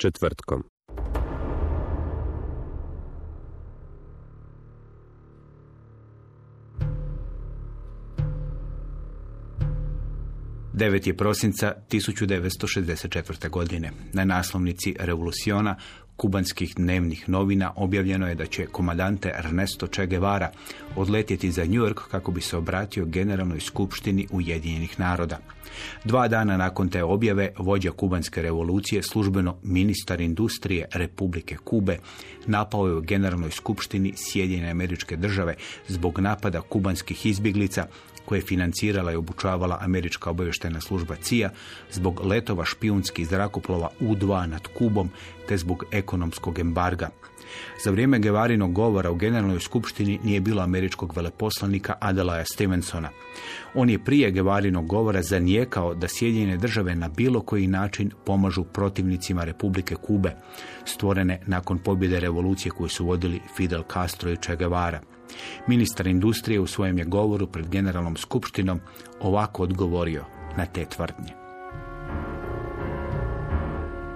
Četvrtkom. Devet je prosinca 1964. godine. Na naslovnici Revoluciona kubanskih dnevnih novina objavljeno je da će komadante Ernesto Che Guevara odletjeti za New York kako bi se obratio Generalnoj skupštini Ujedinjenih naroda. Dva dana nakon te objave vođa kubanske revolucije, službeno ministar industrije Republike Kube, napao je u Generalnoj skupštini Sjedinjene američke države zbog napada kubanskih izbjeglica koje je financirala i obučavala američka obavještajna služba CIA zbog letova špijunskih zrakoplova U-2 nad Kubom te zbog ekonomskog embarga. Za vrijeme Gevarinog govora u Generalnoj skupštini nije bilo američkog veleposlanika Adelaja Stevensona. On je prije Gevarinog govora zanijekao da Sjedinjene države na bilo koji način pomažu protivnicima Republike Kube, stvorene nakon pobjede revolucije koju su vodili Fidel Castro i Che Guevara. Ministar industrije u svojem je govoru pred Generalnom skupštinom ovako odgovorio na te tvrdnje.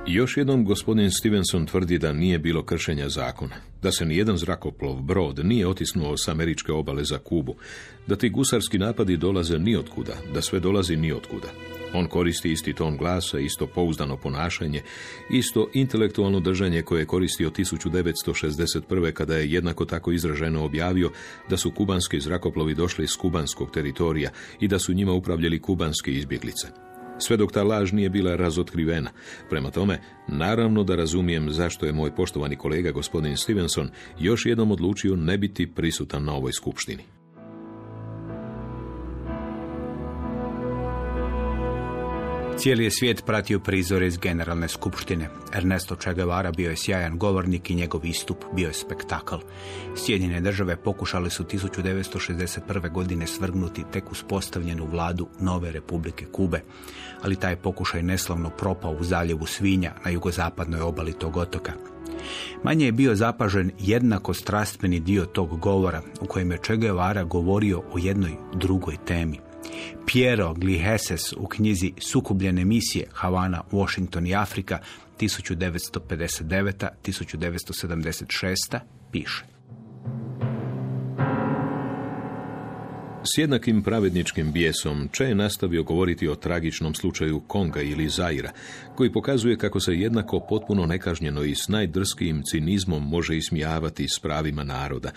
Još jednom gospodin Stevenson tvrdi da nije bilo kršenja zakona, da se nijedan zrakoplov brod nije otisnuo s američke obale za Kubu, da ti gusarski napadi dolaze ni otkuda, da sve dolazi ni otkuda. On koristi isti ton glasa, isto pouzdano ponašanje, isto intelektualno držanje koje je koristio 1961. kada je jednako tako izraženo objavio da su kubanski zrakoplovi došli s kubanskog teritorija i da su njima upravljali kubanske izbjeglice. Sve dok ta laž nije bila razotkrivena. Prema tome, naravno da razumijem zašto je moj poštovani kolega gospodin Stevenson još jednom odlučio ne biti prisutan na ovoj skupštini. Cijeli je svijet pratio prizore iz Generalne skupštine. Ernesto Che Guevara bio je sjajan govornik i njegov istup bio je spektakl. Sjedinjene države pokušale su 1961. godine svrgnuti tek uspostavljenu vladu nove Republike Kube, ali taj pokušaj neslavno propao u zaljevu Svinja na jugozapadnoj obali tog otoka. Manje je bio zapažen jednako strastveni dio tog govora u kojem je Che Guevara govorio o jednoj drugoj temi. Piero Gliheses u knjizi Sukubljene misije Havana, Washington i Afrika 1959-1976 piše. S jednakim pravedničkim bijesom Če je nastavio govoriti o tragičnom slučaju Konga ili Zaira, koji pokazuje kako se jednako potpuno nekažnjeno i s najdrskijim cinizmom može ismijavati s pravima naroda.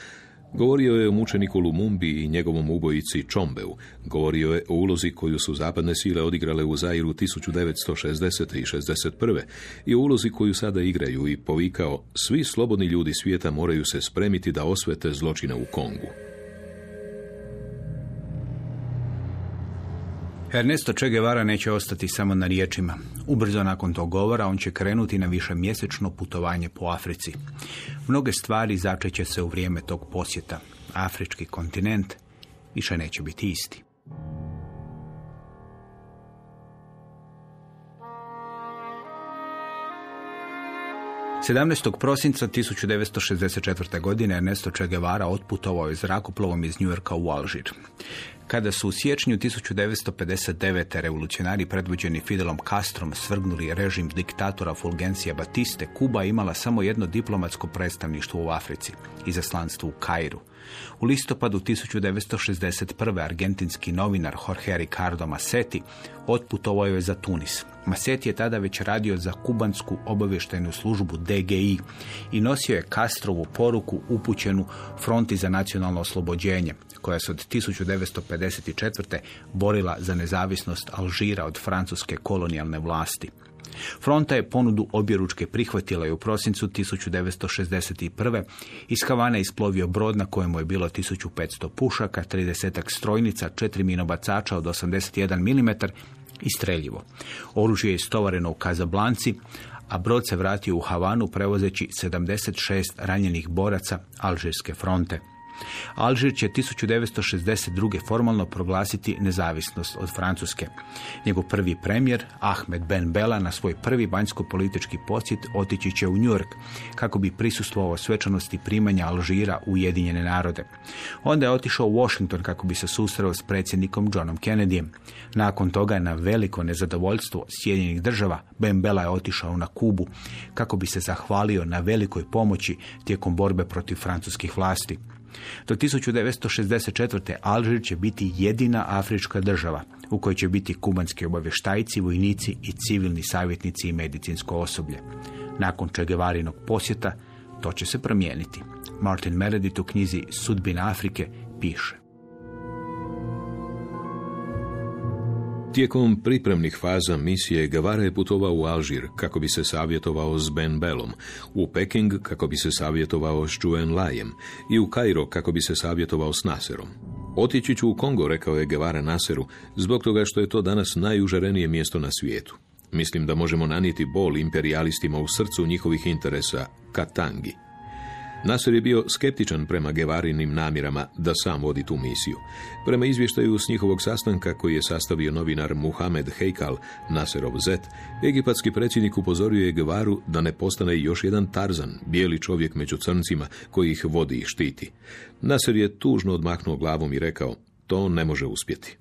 Govorio je o mučeniku Lumumbi i njegovom ubojici Čombeu. Govorio je o ulozi koju su zapadne sile odigrale u Zairu 1960. i 61. i o ulozi koju sada igraju i povikao svi slobodni ljudi svijeta moraju se spremiti da osvete zločine u Kongu. Ernesto Che Guevara neće ostati samo na riječima. Ubrzo nakon tog govora on će krenuti na više mjesečno putovanje po Africi. Mnoge stvari začeće se u vrijeme tog posjeta. Afrički kontinent više neće biti isti. 17. prosinca 1964. godine Ernesto Che Guevara otputovao je zrakoplovom iz New Yorka u Alžir. Kada su u siječnju 1959. revolucionari predvođeni Fidelom Castrom svrgnuli režim diktatora Fulgencija Batiste, Kuba imala samo jedno diplomatsko predstavništvo u Africi, izaslanstvo u Kairu. U listopadu 1961. argentinski novinar Jorge Ricardo Massetti otputovao je za Tunis. Massetti je tada već radio za kubansku obavještajnu službu DGI i nosio je Castrovu poruku upućenu Fronti za nacionalno oslobođenje, koja se od 1954. borila za nezavisnost Alžira od francuske kolonijalne vlasti. Fronta je ponudu objeručke prihvatila i u prosincu 1961. Iz Havana isplovio brod na kojemu je bilo 1500 pušaka, 30 strojnica, 4 minobacača od 81 mm i streljivo. Oružje je istovareno u Kazablanci, a brod se vratio u Havanu prevozeći 76 ranjenih boraca Alžirske fronte. Alžir će 1962. formalno proglasiti nezavisnost od Francuske. Njegov prvi premijer, Ahmed Ben Bella, na svoj prvi vanjsko-politički posjet otići će u New York kako bi prisustvovao svečanosti primanja Alžira u Ujedinjene narode. Onda je otišao u Washington kako bi se susreo s predsjednikom Johnom Kennedyjem. Nakon toga na veliko nezadovoljstvo Sjedinjenih država Ben Bella je otišao na Kubu kako bi se zahvalio na velikoj pomoći tijekom borbe protiv francuskih vlasti. Do 1964. Alžir će biti jedina afrička država u kojoj će biti kubanski obavještajci, vojnici i civilni savjetnici i medicinsko osoblje. Nakon Čegevarinog posjeta to će se promijeniti. Martin Meredith u knjizi Sudbina Afrike piše. Tijekom pripremnih faza misije Gavara je putovao u Alžir kako bi se savjetovao s Ben Belom, u Peking kako bi se savjetovao s Chuen Lajem i u Kairo kako bi se savjetovao s Naserom. Otići ću u Kongo, rekao je Gevara Naseru, zbog toga što je to danas najužarenije mjesto na svijetu. Mislim da možemo nanijeti bol imperialistima u srcu njihovih interesa, Katangi. Nasser je bio skeptičan prema Gevarinim namirama da sam vodi tu misiju. Prema izvještaju s njihovog sastanka koji je sastavio novinar Muhamed Heikal, Naserov zet, egipatski predsjednik upozorio je Gevaru da ne postane još jedan Tarzan, bijeli čovjek među crncima koji ih vodi i štiti. Nasser je tužno odmahnuo glavom i rekao, to ne može uspjeti.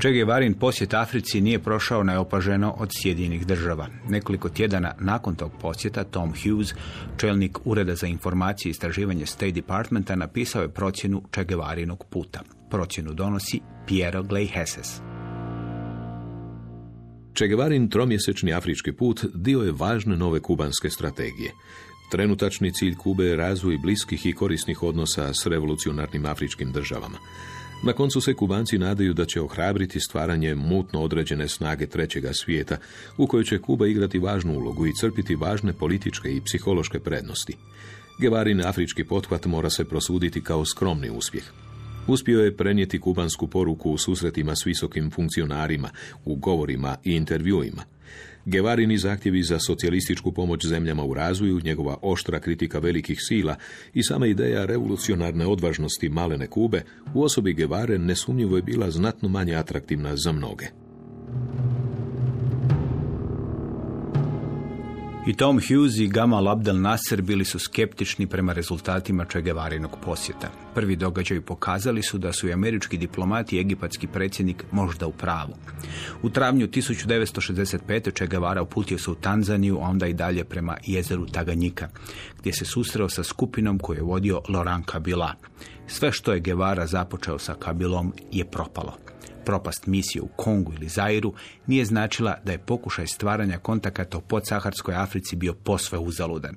Che Guevarin posjet Africi nije prošao neopaženo od Sjedinjenih država. Nekoliko tjedana nakon tog posjeta Tom Hughes, čelnik Ureda za informacije i istraživanje State Departmenta, napisao je procjenu Che Guevarinog puta. Procjenu donosi Piero Gleiheses. Che Guevarin tromjesečni afrički put dio je važne nove kubanske strategije. Trenutačni cilj Kube je razvoj bliskih i korisnih odnosa s revolucionarnim afričkim državama. Na koncu se Kubanci nadaju da će ohrabriti stvaranje mutno određene snage trećega svijeta, u kojoj će Kuba igrati važnu ulogu i crpiti važne političke i psihološke prednosti. Gevarin afrički pothvat mora se prosuditi kao skromni uspjeh. Uspio je prenijeti kubansku poruku u susretima s visokim funkcionarima, u govorima i intervjuima. Gevarini zahtjevi za socijalističku pomoć zemljama u razvoju, njegova oštra kritika velikih sila i sama ideja revolucionarne odvažnosti malene Kube u osobi Gevare nesumnjivo je bila znatno manje atraktivna za mnoge. I Tom Hughes i Gamal Abdel Nasser bili su skeptični prema rezultatima Čegevarinog posjeta. Prvi događaji pokazali su da su i američki diplomati i egipatski predsjednik možda u pravu. U travnju 1965. Čegevara uputio se u Tanzaniju, a onda i dalje prema jezeru Taganjika, gdje se susreo sa skupinom koju je vodio Laurent Kabila. Sve što je Guevara započeo sa Kabilom je propalo propast misije u Kongu ili Zairu nije značila da je pokušaj stvaranja kontakata u podsaharskoj Africi bio posve uzaludan.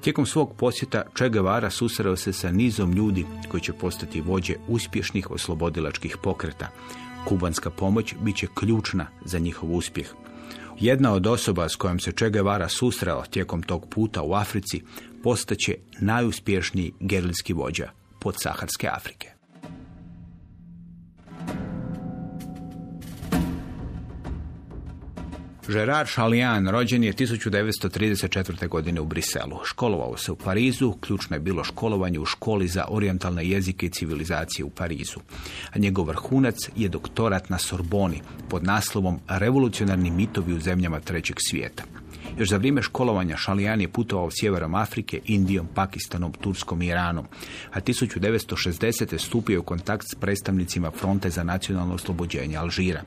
Tijekom svog posjeta Che Guevara susreo se sa nizom ljudi koji će postati vođe uspješnih oslobodilačkih pokreta. Kubanska pomoć bit će ključna za njihov uspjeh. Jedna od osoba s kojom se Che Guevara susreo tijekom tog puta u Africi postaće najuspješniji gerilski vođa podsaharske Afrike. Gerard Chalian rođen je 1934. godine u Briselu. Školovao se u Parizu, ključno je bilo školovanje u školi za orientalne jezike i civilizacije u Parizu. A njegov vrhunac je doktorat na Sorboni pod naslovom Revolucionarni mitovi u zemljama trećeg svijeta. Još za vrijeme školovanja Šalijan je putovao sjeverom Afrike, Indijom, Pakistanom, Turskom i Iranom, a 1960. stupio u kontakt s predstavnicima Fronte za nacionalno oslobođenje Alžira.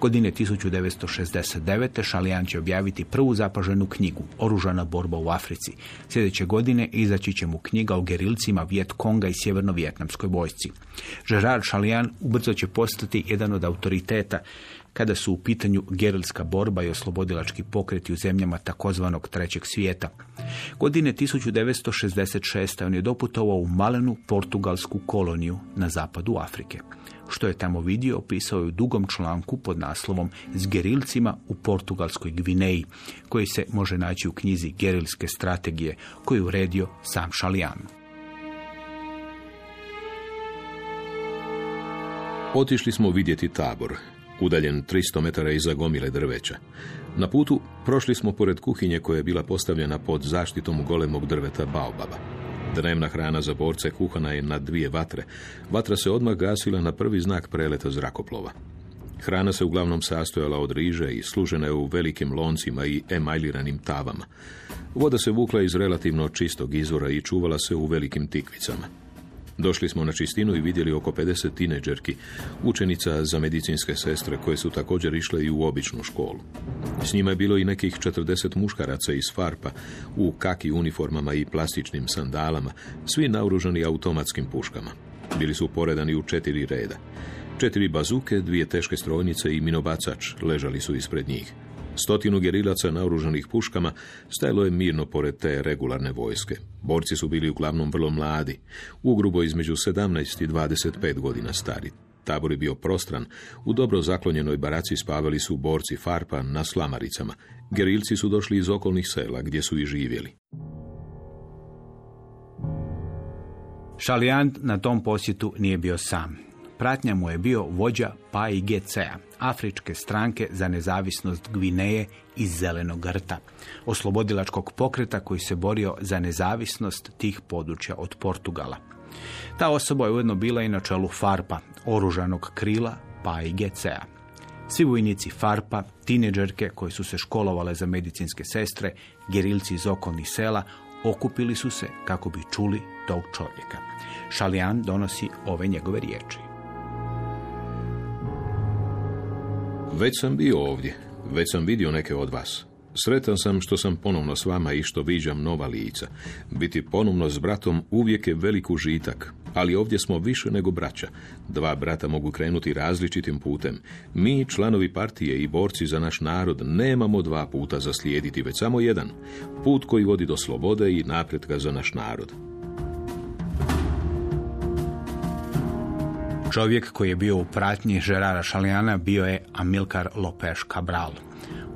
Godine 1969. Šalijan će objaviti prvu zapaženu knjigu Oružana borba u Africi. Sljedeće godine izaći će mu knjiga o gerilcima Viet Konga i sjeverno-vjetnamskoj vojsci. Gerard Šalijan ubrzo će postati jedan od autoriteta kada su u pitanju gerilska borba i oslobodilački pokreti u zemljama takozvanog trećeg svijeta. Godine 1966. on je doputovao u malenu portugalsku koloniju na zapadu Afrike. Što je tamo vidio, opisao je u dugom članku pod naslovom S gerilcima u portugalskoj Gvineji, koji se može naći u knjizi Gerilske strategije, koju je uredio sam Šalijan. Otišli smo vidjeti tabor, udaljen 300 metara iza gomile drveća. Na putu prošli smo pored kuhinje koja je bila postavljena pod zaštitom golemog drveta baobaba. Dnevna hrana za borce kuhana je na dvije vatre. Vatra se odmah gasila na prvi znak preleta zrakoplova. Hrana se uglavnom sastojala od riže i služena je u velikim loncima i emajliranim tavama. Voda se vukla iz relativno čistog izvora i čuvala se u velikim tikvicama. Došli smo na čistinu i vidjeli oko 50 tineđerki, učenica za medicinske sestre koje su također išle i u običnu školu. S njima je bilo i nekih 40 muškaraca iz Farpa u kaki uniformama i plastičnim sandalama, svi naoružani automatskim puškama. Bili su poredani u četiri reda. Četiri bazuke, dvije teške strojnice i minobacač ležali su ispred njih. Stotinu gerilaca naoružanih puškama stajalo je mirno pored te regularne vojske. Borci su bili uglavnom vrlo mladi, ugrubo između 17 i 25 godina stari. Tabor je bio prostran, u dobro zaklonjenoj baraci spavali su borci Farpa na slamaricama. Gerilci su došli iz okolnih sela gdje su i živjeli. Šalijant na tom posjetu nije bio sam. Pratnja mu je bio vođa PAIGC-a, Afričke stranke za nezavisnost Gvineje iz Zelenog rta, oslobodilačkog pokreta koji se borio za nezavisnost tih područja od Portugala. Ta osoba je ujedno bila i na čelu Farpa, oružanog krila PAIGC-a. Svi vojnici Farpa, tineđerke koji su se školovale za medicinske sestre, gerilci iz okolnih sela, okupili su se kako bi čuli tog čovjeka. Šalijan donosi ove njegove riječi. Već sam bio ovdje, već sam vidio neke od vas. Sretan sam što sam ponovno s vama i što viđam nova lica. Biti ponovno s bratom uvijek je velik užitak, ali ovdje smo više nego braća. Dva brata mogu krenuti različitim putem. Mi, članovi partije i borci za naš narod, nemamo dva puta za slijediti, već samo jedan. Put koji vodi do slobode i napretka za naš narod. Čovjek koji je bio u pratnji Žerara Šalijana bio je Amilcar Lopez Cabral.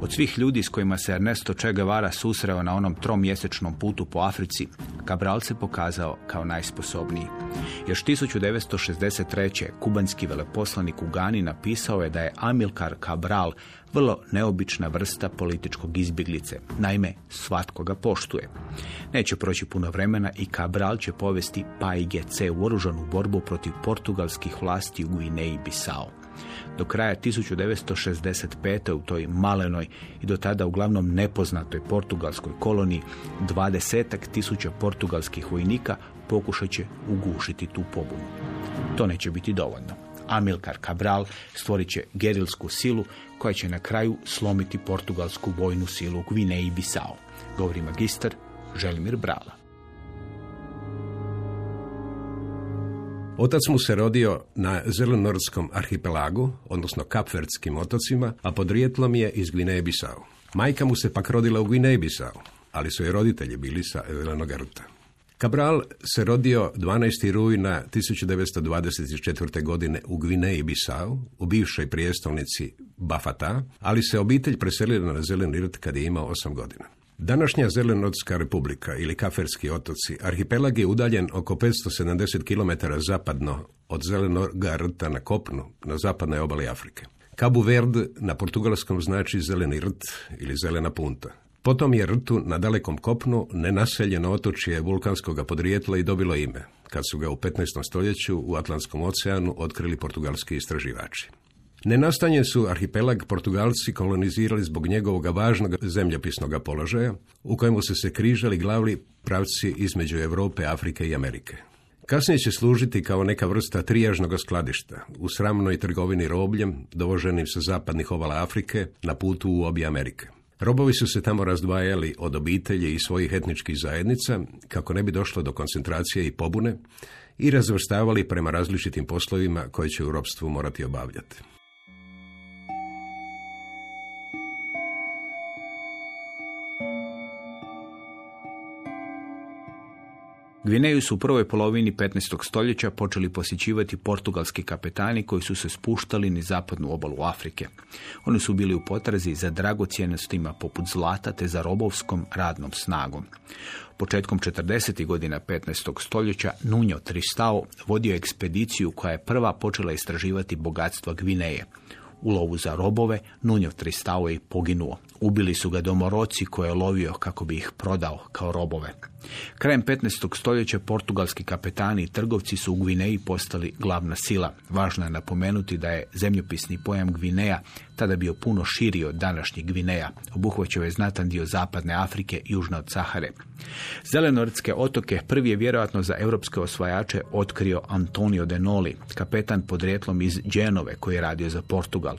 Od svih ljudi s kojima se Ernesto Che Guevara susreo na onom tromjesečnom putu po Africi, Cabral se pokazao kao najsposobniji. Još 1963. kubanski veleposlanik u Gani napisao je da je Amilcar Cabral vrlo neobična vrsta političkog izbjeglice. Naime, svatko ga poštuje. Neće proći puno vremena i Cabral će povesti PAIGC u oružanu borbu protiv portugalskih vlasti u Guineji Bisao. Do kraja 1965. u toj malenoj i do tada uglavnom nepoznatoj portugalskoj koloniji dvadesetak tisuća portugalskih vojnika pokušat će ugušiti tu pobunu. To neće biti dovoljno. Amilcar Cabral stvorit će gerilsku silu koja će na kraju slomiti portugalsku vojnu silu u Gvineji Bisao. Govori magistar Želimir Brala. Otac mu se rodio na Zelenorskom arhipelagu, odnosno Kapverdskim otocima, a podrijetlom je iz Gvineje Bisao. Majka mu se pak rodila u Gvineji Bisao, ali su je roditelji bili sa Zelenog rta. Cabral se rodio 12. rujna 1924. godine u Gvineji Bisao, u bivšoj prijestolnici Bafata, ali se obitelj preselila na Zeleni rt kad je imao 8 godina. Današnja Zelenodska republika ili Kaferski otoci, arhipelag je udaljen oko 570 km zapadno od Zelenog rta na kopnu, na zapadnoj obali Afrike. Cabo Verde na portugalskom znači zeleni rt ili zelena punta. Potom je rtu na dalekom kopnu nenaseljeno otočje vulkanskog podrijetla i dobilo ime, kad su ga u 15. stoljeću u Atlantskom oceanu otkrili portugalski istraživači. Nenastanjen su arhipelag Portugalci kolonizirali zbog njegovog važnog zemljopisnog položaja, u kojemu su se križali glavni pravci između Europe, Afrike i Amerike. Kasnije će služiti kao neka vrsta trijažnog skladišta u sramnoj trgovini robljem, dovoženim sa zapadnih ovala Afrike na putu u obje Amerike. Robovi su se tamo razdvajali od obitelji i svojih etničkih zajednica, kako ne bi došlo do koncentracije i pobune, i razvrstavali prema različitim poslovima koje će u robstvu morati obavljati. Gvineju su u prvoj polovini 15. stoljeća počeli posjećivati portugalski kapetani koji su se spuštali ni zapadnu obalu Afrike. Oni su bili u potrazi za dragocjenostima poput zlata te za robovskom radnom snagom. Početkom 40. godina 15. stoljeća Nunjo Tristao vodio ekspediciju koja je prva počela istraživati bogatstva Gvineje. U lovu za robove Nunjo Tristao je poginuo. Ubili su ga domoroci koje je lovio kako bi ih prodao kao robove. Krajem 15. stoljeća portugalski kapetani i trgovci su u Gvineji postali glavna sila. Važno je napomenuti da je zemljopisni pojam Gvineja tada bio puno širi od današnjih Gvineja. Obuhvaćao je znatan dio zapadne Afrike južno od Sahare. Zelenortske otoke prvi je vjerojatno za europske osvajače otkrio Antonio de Noli, kapetan podrijetlom iz Dženove koji je radio za Portugal.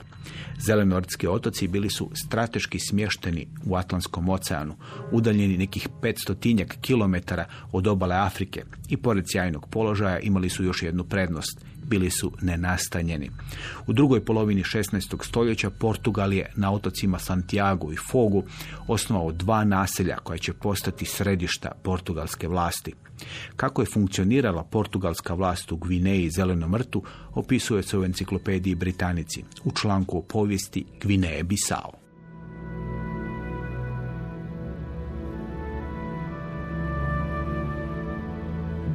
Zelenortski otoci bili su strateški smješteni u Atlantskom oceanu, udaljeni nekih 500 kilometara od obale Afrike i pored sjajnog položaja imali su još jednu prednost. Bili su nenastanjeni. U drugoj polovini 16. stoljeća Portugal je na otocima Santiago i Fogu osnovao dva naselja koja će postati središta portugalske vlasti. Kako je funkcionirala portugalska vlast u Gvineji i Zelenom mrtu, opisuje se u enciklopediji Britanici u članku o povijesti Gvineje Bisao.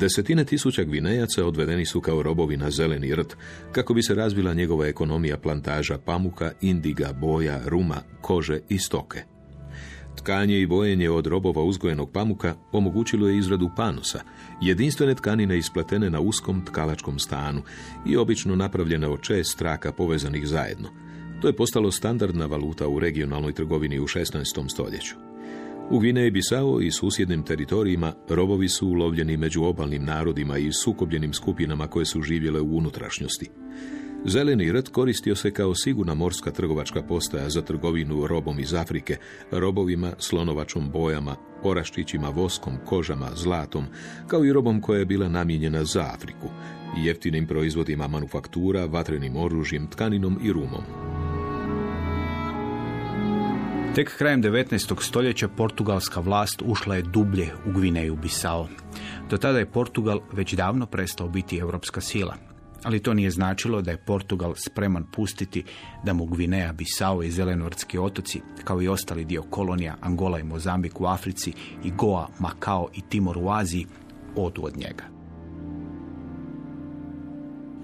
Desetine tisuća gvinejaca odvedeni su kao robovi na zeleni rt, kako bi se razvila njegova ekonomija plantaža pamuka, indiga, boja, ruma, kože i stoke. Tkanje i bojenje od robova uzgojenog pamuka omogućilo je izradu panosa, jedinstvene tkanine ispletene na uskom tkalačkom stanu i obično napravljene od šest straka povezanih zajedno. To je postalo standardna valuta u regionalnoj trgovini u 16. stoljeću. U Gvineji Bisao i susjednim teritorijima robovi su ulovljeni među obalnim narodima i sukobljenim skupinama koje su živjele u unutrašnjosti. Zeleni rt koristio se kao sigurna morska trgovačka postaja za trgovinu robom iz Afrike, robovima, slonovačom bojama, oraščićima, voskom, kožama, zlatom, kao i robom koja je bila namijenjena za Afriku, jeftinim proizvodima manufaktura, vatrenim oružjem, tkaninom i rumom. Tek krajem 19. stoljeća portugalska vlast ušla je dublje u Gvineju Bisao. Do tada je Portugal već davno prestao biti europska sila. Ali to nije značilo da je Portugal spreman pustiti da mu Gvineja, Bisao i Zelenortski otoci, kao i ostali dio kolonija Angola i Mozambik u Africi i Goa, Makao i Timor u Aziji, odu od njega.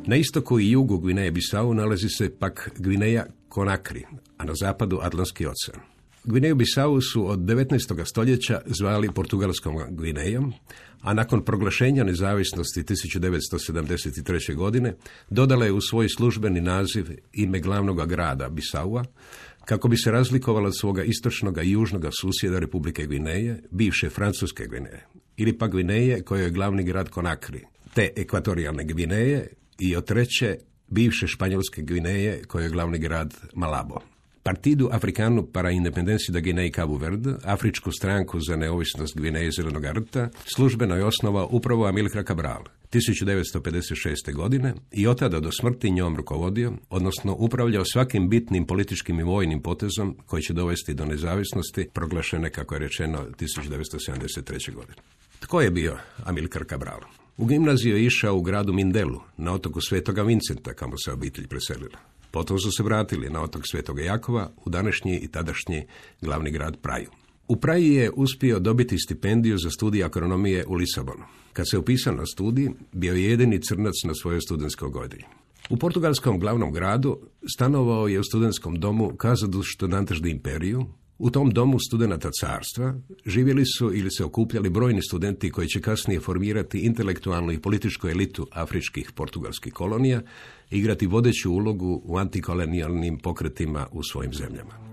Na istoku i jugu Gvineje Bisao nalazi se pak Gvineja Konakri, a na zapadu Atlantski ocean. Gvineju Bisau su od 19. stoljeća zvali Portugalskom Gvinejom, a nakon proglašenja nezavisnosti 1973. godine dodala je u svoj službeni naziv ime glavnog grada Bisaua, kako bi se razlikovala od svoga istočnog i južnog susjeda Republike Gvineje, bivše Francuske Gvineje, ili pa Gvineje koje je glavni grad Konakri, te ekvatorijalne Gvineje i od treće bivše Španjolske Gvineje koje je glavni grad Malabo. Partidu Afrikanu para Independencia da Guinea i Cabo Verde, Afričku stranku za neovisnost Gvineje i Zelenog Arta, službeno je osnovao upravo Amilcar Cabral 1956. godine i od tada do smrti njom rukovodio, odnosno upravljao svakim bitnim političkim i vojnim potezom koji će dovesti do nezavisnosti, proglašene, kako je rečeno, 1973. godine. Tko je bio Amilcar Cabral? U gimnaziju je išao u gradu Mindelu, na otoku Svetoga Vincenta, kamo se obitelj preselila. Potom su se vratili na otok Svetoga Jakova u današnji i tadašnji glavni grad Praju. U Praji je uspio dobiti stipendiju za studij agronomije u Lisabonu. Kad se upisao na studij, bio je jedini crnac na svojoj studentskoj godini. U portugalskom glavnom gradu stanovao je u studentskom domu Casa do Estudantes de Imperiju, U tom domu studenata carstva živjeli su ili se okupljali brojni studenti koji će kasnije formirati intelektualnu i političku elitu afričkih portugalskih kolonija i igrati vodeću ulogu u antikolonijalnim pokretima u svojim zemljama.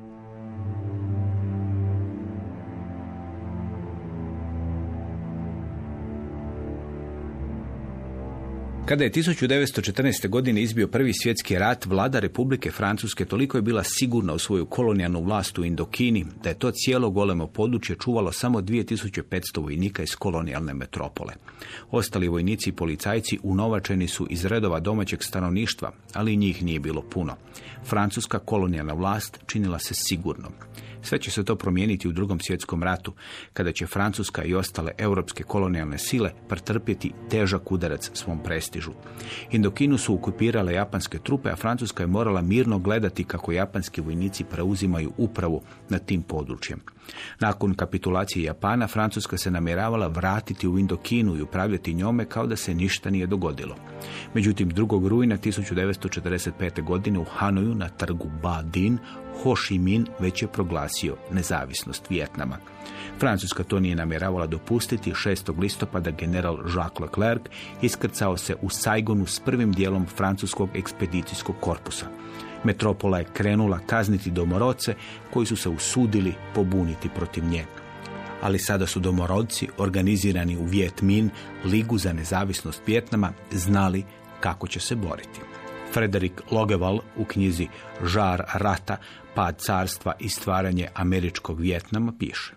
Kada je 1914. godine izbio prvi svjetski rat, vlada Republike Francuske toliko je bila sigurna u svoju kolonijalnu vlast u Indokini, da je to cijelo golemo područje čuvalo samo 2500 vojnika iz kolonijalne metropole. Ostali vojnici i policajci unovačeni su iz redova domaćeg stanovništva, ali njih nije bilo puno. Francuska kolonijalna vlast činila se sigurnom. Sve će se to promijeniti u drugom svjetskom ratu, kada će Francuska i ostale europske kolonijalne sile pretrpjeti težak udarac svom prestižu. Indokinu su okupirale japanske trupe, a Francuska je morala mirno gledati kako japanski vojnici preuzimaju upravu nad tim područjem. Nakon kapitulacije Japana, Francuska se namjeravala vratiti u Indokinu i upravljati njome kao da se ništa nije dogodilo. Međutim, 2. rujna 1945. godine u Hanoju na trgu Ba Din Ho Chi Minh već je proglasio nezavisnost Vijetnama. Francuska to nije namjeravala dopustiti. 6. listopada general Jacques Leclerc iskrcao se u Saigonu s prvim dijelom francuskog ekspedicijskog korpusa. Metropola je krenula kazniti domoroce koji su se usudili pobuniti protiv nje. Ali sada su domorodci, organizirani u Viet Minh, Ligu za nezavisnost Vjetnama, znali kako će se boriti. Frederik Logeval u knjizi Žar rata, pad carstva i stvaranje američkog Vjetnama piše.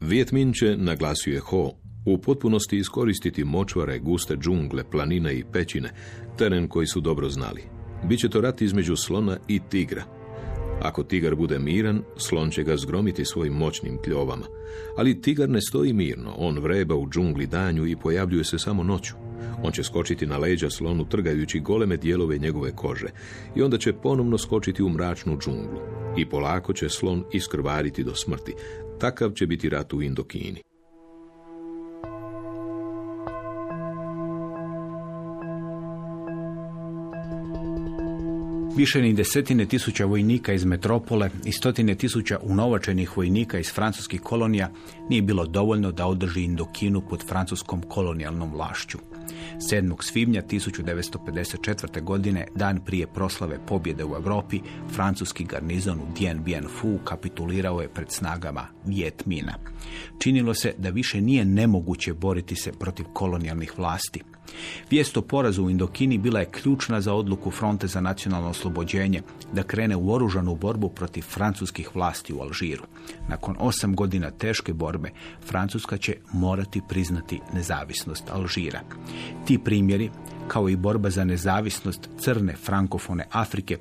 Vjetmin će, naglasio je Ho, u potpunosti iskoristiti močvare, guste džungle, planine i pećine, teren koji su dobro znali. Biće to rat između slona i tigra. Ako tigar bude miran, slon će ga zgromiti svojim moćnim kljovama. Ali tigar ne stoji mirno, on vreba u džungli danju i pojavljuje se samo noću. On će skočiti na leđa slonu trgajući goleme dijelove njegove kože i onda će ponovno skočiti u mračnu džunglu. I polako će slon iskrvariti do smrti. Takav će biti rat u Indokini. Više ni desetine tisuća vojnika iz metropole i stotine tisuća unovačenih vojnika iz francuskih kolonija nije bilo dovoljno da održi Indokinu pod francuskom kolonijalnom vlašću. 7. svibnja 1954. godine, dan prije proslave pobjede u Europi, francuski garnizon u Dien Bien Phu kapitulirao je pred snagama Viet Mina. Činilo se da više nije nemoguće boriti se protiv kolonijalnih vlasti. Vijest o porazu u Indokini bila je ključna za odluku Fronte za nacionalno oslobođenje da krene u oružanu borbu protiv francuskih vlasti u Alžiru. Nakon osam godina teške borbe, Francuska će morati priznati nezavisnost Alžira. Ti primjeri, kao i borba za nezavisnost crne frankofone Afrike,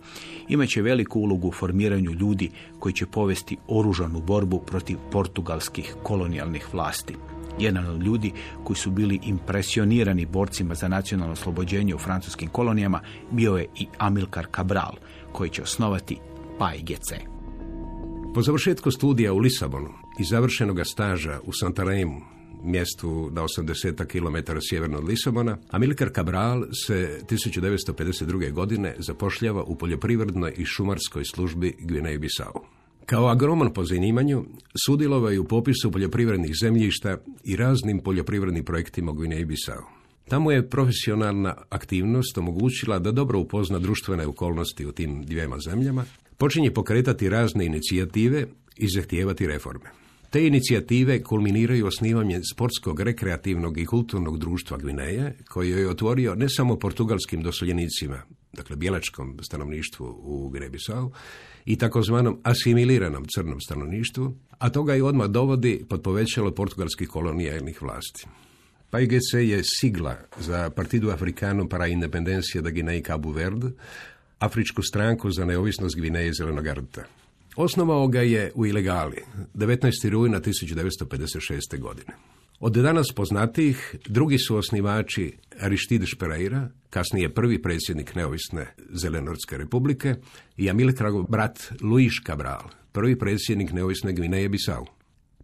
imat će veliku ulogu u formiranju ljudi koji će povesti oružanu borbu protiv portugalskih kolonijalnih vlasti. Jedan od ljudi koji su bili impresionirani borcima za nacionalno oslobođenje u francuskim kolonijama bio je i Amilcar Cabral, koji će osnovati PAIGC. Po završetku studija u Lisabonu i završenog staža u Santaremu, mjestu na 80 km sjeverno od Lisabona, Amilcar Cabral se 1952. godine zapošljava u poljoprivrednoj i šumarskoj službi Gvineje Bisao. Kao agroman po zanimanju sudjelovao je u popisu poljoprivrednih zemljišta i raznim poljoprivrednim projektima Gvineji Bisao. Tamo je profesionalna aktivnost omogućila da dobro upozna društvene okolnosti u tim dvijema zemljama, počinje pokretati razne inicijative i zahtijevati reforme. Te inicijative kulminiraju osnivanjem sportskog, rekreativnog i kulturnog društva Gvineje, koji je otvorio ne samo portugalskim doseljenicima, dakle bijelačkom stanovništvu u Grebisau, i takozvanom asimiliranom crnom stanovništvu, a toga i odmah dovodi pod povećalo portugalskih kolonijalnih vlasti. PAIGC je sigla za Partidu Africano para Independencia da Guinea i Cabo Verde, afričku stranku za neovisnost Gvineje i Zelenog Arta. Osnovao ga je u ilegali 19. rujna 1956. godine. Od danas poznatijih, drugi su osnivači Aristide Pereira, kasnije prvi predsjednik neovisne Zelenorske republike, i Amilcarov brat Luis Cabral, prvi predsjednik neovisne Gvineje Bisau.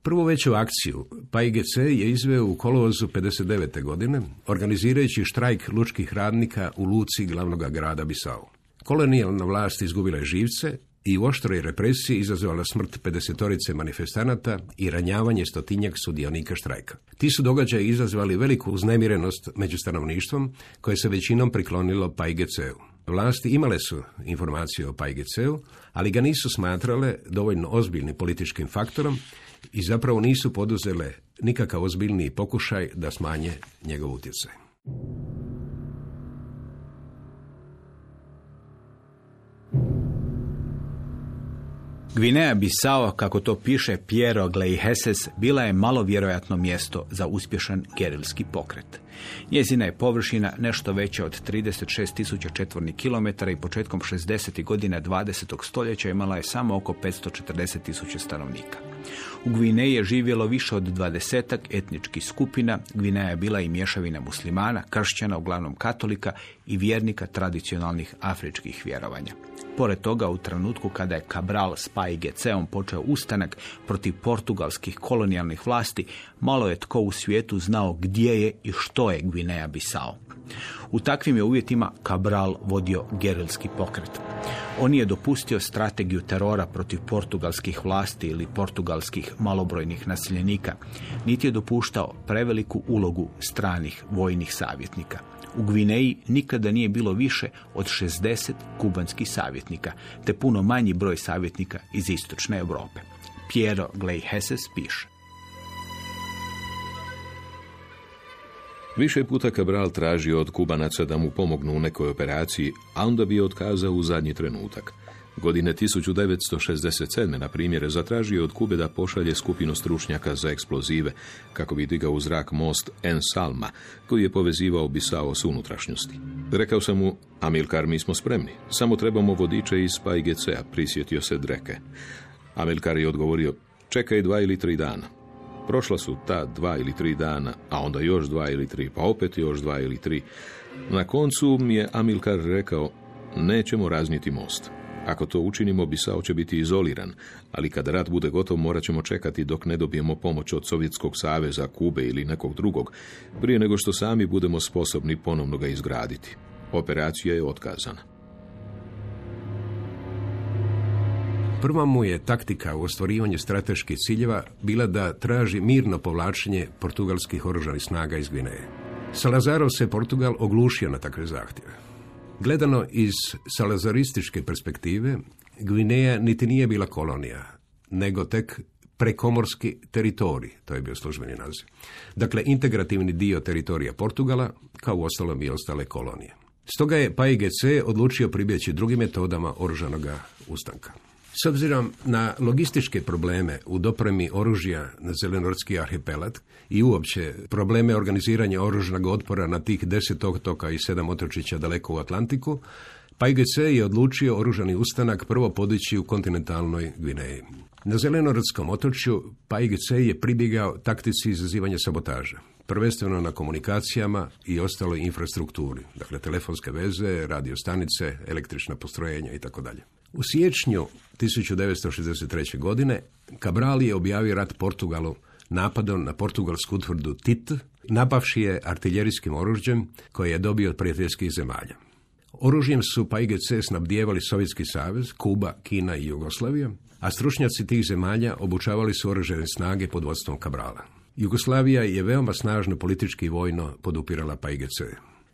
Prvu veću akciju PAIGC je izveo u kolovozu 59. godine, organizirajući štrajk lučkih radnika u luci glavnog grada Bisau. Kolonijalna vlast izgubila je živce i u oštroj represiji izazvala smrt 50 manifestanata i ranjavanje stotinjak sudionika štrajka. Ti su događaji izazvali veliku uznemirenost među stanovništvom koje se većinom priklonilo PAIGC-u. Vlasti imale su informacije o PAIGC-u, ali ga nisu smatrale dovoljno ozbiljnim političkim faktorom i zapravo nisu poduzele nikakav ozbiljniji pokušaj da smanje njegov utjecaj. Gvineja Bisao, kako to piše Piero Gleiheses, bila je malo vjerojatno mjesto za uspješan gerilski pokret. Njezina je površina nešto veća od 36.000 četvornih kilometara i početkom 60. godina 20. stoljeća imala je samo oko 540.000 stanovnika. U Gvineji je živjelo više od dvadesetak etničkih skupina. Gvineja je bila i mješavina muslimana, kršćana, uglavnom katolika i vjernika tradicionalnih afričkih vjerovanja. Pored toga, u trenutku kada je Cabral s PAIGC-om počeo ustanak protiv portugalskih kolonijalnih vlasti, malo je tko u svijetu znao gdje je i što je Gvineja Bisao. U takvim je uvjetima Cabral vodio gerilski pokret. On je dopustio strategiju terora protiv portugalskih vlasti ili portugalskih malobrojnih naseljenika, niti je dopuštao preveliku ulogu stranih vojnih savjetnika. U Gvineji nikada nije bilo više od 60 kubanskih savjetnika, te puno manji broj savjetnika iz istočne Europe. Piero Gleiheses piše. Više puta Cabral tražio od Kubanaca da mu pomognu u nekoj operaciji, a onda bi je otkazao u zadnji trenutak. Godine 1967. na primjer, zatražio od Kube da pošalje skupinu stručnjaka za eksplozive, kako bi digao u zrak most En Salma, koji je povezivao Bisao s unutrašnjosti. Rekao sam mu, Amilkar, mi smo spremni, samo trebamo vodiče iz PAIGC-a, prisjetio se Dreke. Amilkar je odgovorio, čekaj dva ili tri dana. Prošla su ta dva ili tri dana, a onda još dva ili tri, pa opet još dva ili tri. Na koncu mi je Amilkar rekao, nećemo razniti most. Ako to učinimo, Bisao će biti izoliran, ali kada rat bude gotov morat ćemo čekati dok ne dobijemo pomoć od Sovjetskog saveza, Kube ili nekog drugog, prije nego što sami budemo sposobni ponovno ga izgraditi. Operacija je otkazana. Prva mu je taktika u ostvarivanju strateških ciljeva bila da traži mirno povlačenje portugalskih oružanih snaga iz Gvineje. Salazarov se Portugal oglušio na takve zahtjeve. Gledano iz salazarističke perspektive, Gvineja niti nije bila kolonija, nego tek prekomorski teritorij, to je bio službeni naziv. Dakle, integrativni dio teritorija Portugala, kao u ostalom i ostale kolonije. Stoga je PAIGC odlučio pribjeći drugim metodama oružanog ustanka. S obzirom na logističke probleme u dopremi oružja na Zelenorski arhipelat i uopće probleme organiziranja oružnog otpora na tih deset otoka i sedam otočića daleko u Atlantiku, PAIGC je odlučio oružani ustanak prvo podići u kontinentalnoj Gvineji. Na Zelenoradskom otočju PAIGC je pribjegao taktici izazivanja sabotaža prvenstveno na komunikacijama i ostaloj infrastrukturi, dakle telefonske veze, radiostanice, električna postrojenja i tako dalje. U siječnju 1963. godine Cabral je objavio rat Portugalu napadom na portugalsku utvrdu Tit, napavši je artiljerijskim oružjem koje je dobio od prijateljskih zemalja. Oružjem su pa IGC snabdijevali Sovjetski savez, Kuba, Kina i Jugoslavija, a stručnjaci tih zemalja obučavali su oružene snage pod vodstvom Cabrala. Jugoslavija je veoma snažno politički i vojno podupirala pa IGC.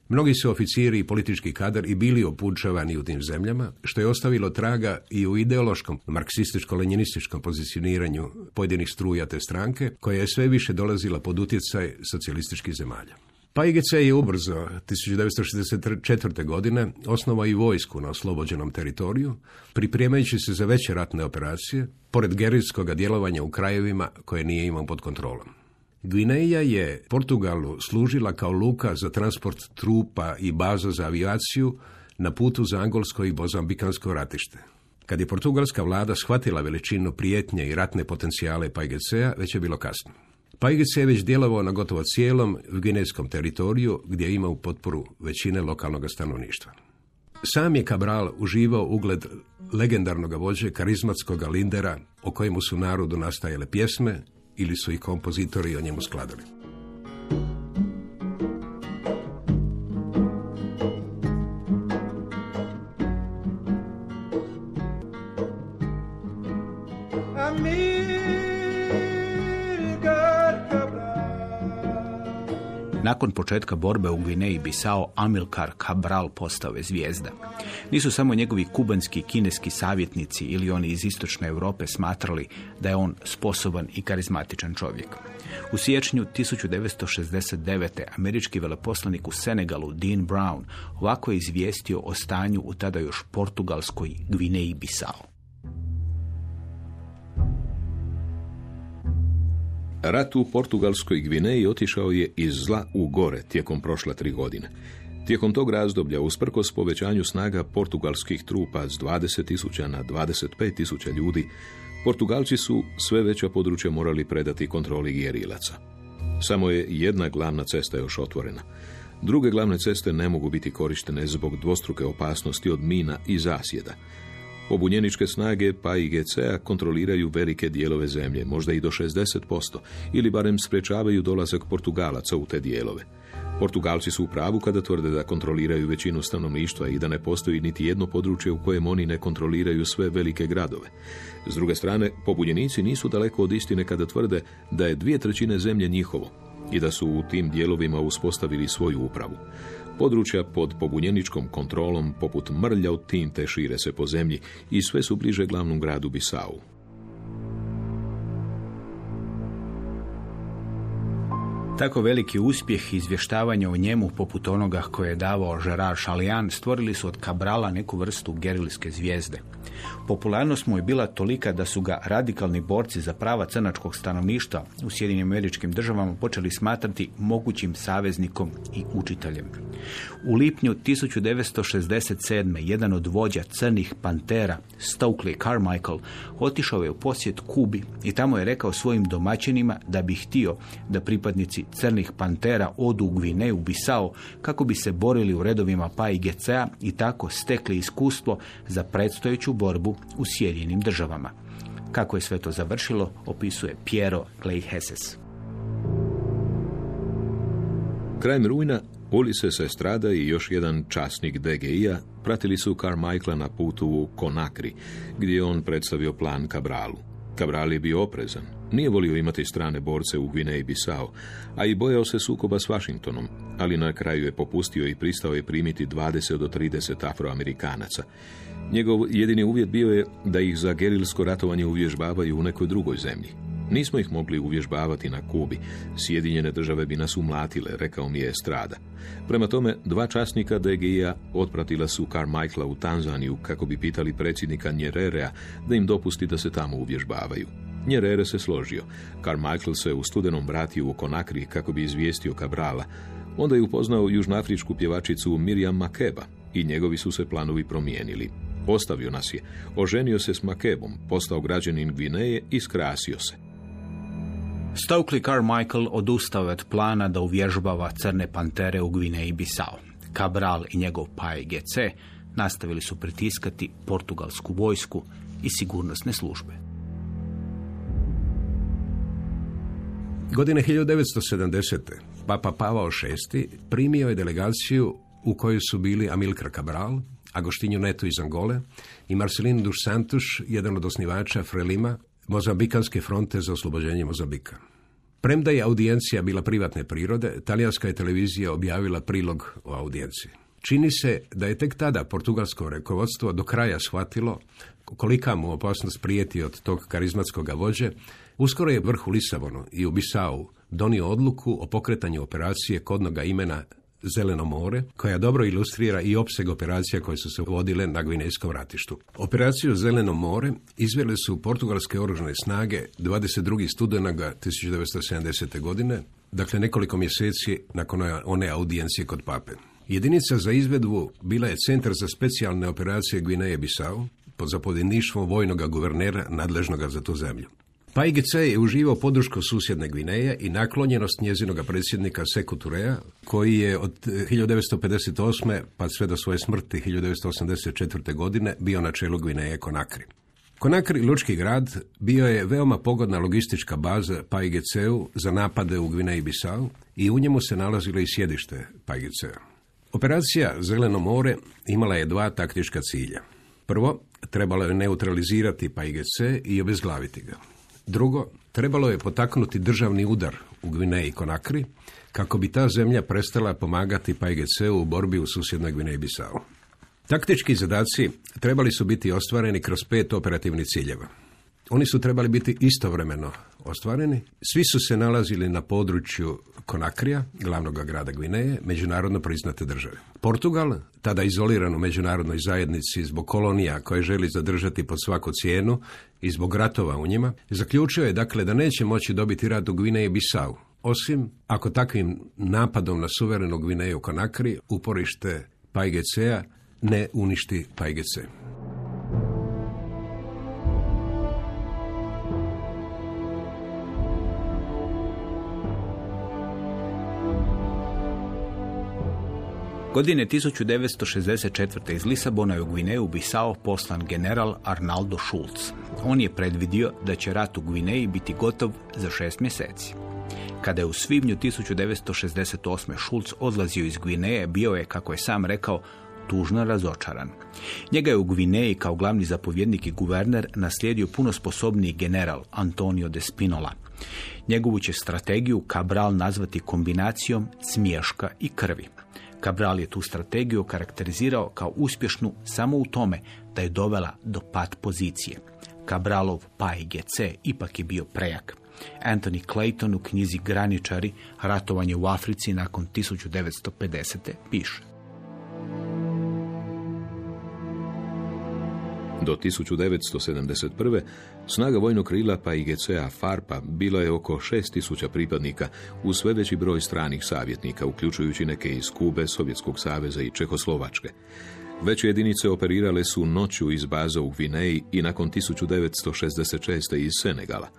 Mnogi su oficiri i politički kadar i bili opučavani u tim zemljama, što je ostavilo traga i u ideološkom, marksističko-lenjinističkom pozicioniranju pojedinih struja te stranke, koja je sve više dolazila pod utjecaj socijalističkih zemalja. PAIGC je ubrzo 1964. godine osnovao i vojsku na oslobođenom teritoriju, pripremajući se za veće ratne operacije, pored gerilskog djelovanja u krajevima koje nije imao pod kontrolom. Gvineja je Portugalu služila kao luka za transport trupa i baza za avijaciju na putu za angolsko i bozambikansko ratište. Kad je portugalska vlada shvatila veličinu prijetnje i ratne potencijale PAIGC-a, već je bilo kasno. PAIGC je već djelovao na gotovo cijelom gvinejskom teritoriju gdje je imao potporu većine lokalnog stanovništva. Sam je Cabral uživao ugled legendarnog vođe, karizmatskog lindera, o kojemu su narodu nastajale pjesme ili su i kompozitori o njemu skladali. Nakon početka borbe u Gvineji Bisao, Amilcar Cabral postao je zvijezda. Nisu samo njegovi kubanski kineski savjetnici ili oni iz istočne Europe smatrali da je on sposoban i karizmatičan čovjek. U siječnju 1969. američki veleposlanik u Senegalu Dean Brown ovako je izvijestio o stanju u tada još portugalskoj Gvineji Bisao. Rat u Portugalskoj Gvineji otišao je iz zla u gore tijekom prošle tri godine. Tijekom tog razdoblja, usprkos povećanju snaga portugalskih trupa s 20.000 na 25.000 ljudi, Portugalci su sve veća područja morali predati kontroli gerilaca. Samo je jedna glavna cesta još otvorena. Druge glavne ceste ne mogu biti korištene zbog dvostruke opasnosti od mina i zasjeda. Pobunjeničke snage pa i GCA kontroliraju velike dijelove zemlje, možda i do 60%, ili barem sprečavaju dolazak Portugalaca u te dijelove. Portugalci su u pravu kada tvrde da kontroliraju većinu stanovništva i da ne postoji niti jedno područje u kojem oni ne kontroliraju sve velike gradove. S druge strane, pobunjenici nisu daleko od istine kada tvrde da je dvije trećine zemlje njihovo i da su u tim dijelovima uspostavili svoju upravu. Područja pod pobunjeničkom kontrolom, poput mrlja od tinte, šire se po zemlji i sve su bliže glavnom gradu Bisau. Tako veliki uspjeh izvještavanja o njemu, poput onoga koje je davao Gerard Chalian, stvorili su od Cabrala neku vrstu gerilske zvijezde. Popularnost mu je bila tolika da su ga radikalni borci za prava crnačkog stanovništva u Sjedinim američkim državama počeli smatrati mogućim saveznikom i učiteljem. U lipnju 1967. jedan od vođa crnih pantera, Stokely Carmichael, otišao je u posjet Kubi i tamo je rekao svojim domaćinima da bi htio da pripadnici crnih pantera odu u Gvineju Bisao kako bi se borili u redovima pa i GCA i tako stekli iskustvo za predstojeću borbu u Sjedinjenim državama. Kako je sve to završilo, opisuje Piero Gleiheses. Krajem rujna Ulises Estrada i još jedan časnik DGI-a pratili su Carmichaela na putu u Konakri, gdje je on predstavio plan Cabralu. Cabral je bio oprezan. Nije volio imati strane borce u Gvineji Bisao, a i bojao se sukoba s Washingtonom, ali na kraju je popustio i pristao je primiti 20 do 30 afroamerikanaca. Njegov jedini uvjet bio je da ih za gerilsko ratovanje uvježbavaju u nekoj drugoj zemlji. Nismo ih mogli uvježbavati na Kubi. Sjedinjene države bi nas umlatile, rekao mi je Strada. Prema tome, dva časnika DGI-a otpratila su Carmichaela u Tanzaniju kako bi pitali predsjednika Njererea da im dopusti da se tamo uvježbavaju. Njerere se složio. Carmichael se u studenom vratio u Konakri kako bi izvijestio Cabrala. Onda je upoznao južnoafričku pjevačicu Miriam Makeba i njegovi su se planovi promijenili. Ostavio nas je, oženio se s Makebom, postao građanin Gvineje i skrasio se. Stokely Carmichael odustao od plana da uvježbava crne pantere u Gvineji Bisao. Cabral i njegov PAIGC nastavili su pritiskati portugalsku vojsku i sigurnosne službe. Godine 1970. Papa Pavao VI primio je delegaciju u kojoj su bili Amilcar Cabral, Agostinho Neto iz Angole i Marcelino dos Santos, jedan od osnivača Frelima, Mozambikanske fronte za oslobođenje Mozambika. Premda je audijencija bila privatne prirode, talijanska je televizija objavila prilog o audijenciji. Čini se da je tek tada portugalsko rukovodstvo do kraja shvatilo kolika mu opasnost prijeti od tog karizmatskog vođe, uskoro je vrh u Lisabonu i u Bisau donio odluku o pokretanju operacije kodnoga imena Zeleno more, koja dobro ilustrira i opseg operacija koje su se vodile na Gvinejskom ratištu. Operaciju Zeleno more izvele su portugalske oružane snage 22. studenaga 1970. godine, dakle nekoliko mjeseci nakon one audijencije kod pape. Jedinica za izvedbu bila je Centar za specijalne operacije Gvineje Bisau, pod zapovjedništvom vojnog guvernera nadležnoga za tu zemlju. PAIGC je uživao podršku susjedne Gvineje i naklonjenost njezinoga predsjednika Seku Turea, koji je od 1958. pa sve do svoje smrti 1984. godine bio na čelu Gvineje Konakri. Konakri, lučki grad, bio je veoma pogodna logistička baza PAIGC-u za napade u Gvineji Bisau i u njemu se nalazilo i sjedište PAIGC-a. Operacija Zeleno more imala je dva taktička cilja. Prvo, trebalo je neutralizirati PAIGC i obezglaviti ga. Drugo, trebalo je potaknuti državni udar u Gvineji i Konakri, kako bi ta zemlja prestala pomagati PAIGC-u u borbi u susjednoj Gvineji Bisao. Taktički zadaci trebali su biti ostvareni kroz pet operativnih ciljeva. Oni su trebali biti istovremeno ostvareni. Svi su se nalazili na području Konakrija, glavnog grada Gvineje, međunarodno priznate države. Portugal, tada izoliran u međunarodnoj zajednici zbog kolonija koje želi zadržati pod svaku cijenu i zbog ratova u njima, zaključio je dakle da neće moći dobiti rat u Gvineji Bisau, osim ako takvim napadom na suverenu Gvineju Konakri uporište PAIGC-a ne uništi PAIGC. Godine 1964. iz Lisabona je u Gvineju Bisao poslan general Arnaldo Schulz. On je predvidio da će rat u Gvineji biti gotov za šest mjeseci. Kada je u svibnju 1968. Schulz odlazio iz Gvineje, bio je, kako je sam rekao, tužno razočaran. Njega je u Gvineji kao glavni zapovjednik i guverner naslijedio puno sposobniji general Antonio de Spinola. Njegovu će strategiju Cabral nazvati kombinacijom smješka i krvi. Cabral je tu strategiju karakterizirao kao uspješnu samo u tome da je dovela do pat pozicije. Cabralov GC ipak je bio prejak. Anthony Clayton u knjizi Graničari, ratovanje u Africi nakon 1950. piše. Do 1971. snaga vojnog krila pa IGC-a FARPA bilo je oko 6000 pripadnika u sve veći broj stranih savjetnika, uključujući neke iz Kube, Sovjetskog saveza i Čehoslovačke. Veće jedinice operirale su noću iz baza u Gvineji i nakon 1966. iz Senegala.